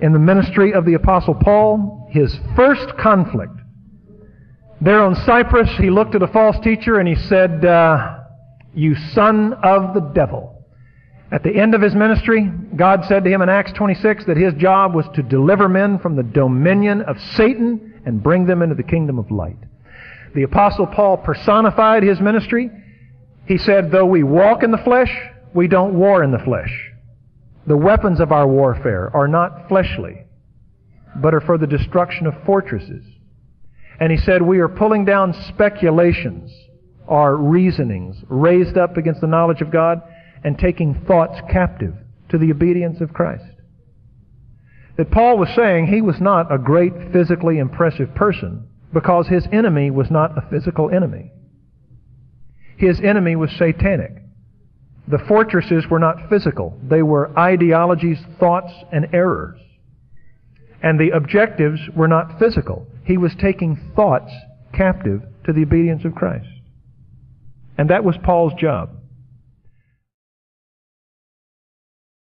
in the ministry of the Apostle Paul, his first conflict. There on Cyprus, he looked at a false teacher and he said, uh, You son of the devil. At the end of his ministry, God said to him in Acts 26 that his job was to deliver men from the dominion of Satan and bring them into the kingdom of light. The Apostle Paul personified his ministry. He said, Though we walk in the flesh, we don't war in the flesh. The weapons of our warfare are not fleshly, but are for the destruction of fortresses. And he said, We are pulling down speculations, our reasonings, raised up against the knowledge of God and taking thoughts captive to the obedience of Christ. That Paul was saying he was not a great physically impressive person because his enemy was not a physical enemy. His enemy was satanic. The fortresses were not physical. They were ideologies, thoughts, and errors. And the objectives were not physical. He was taking thoughts captive to the obedience of Christ. And that was Paul's job.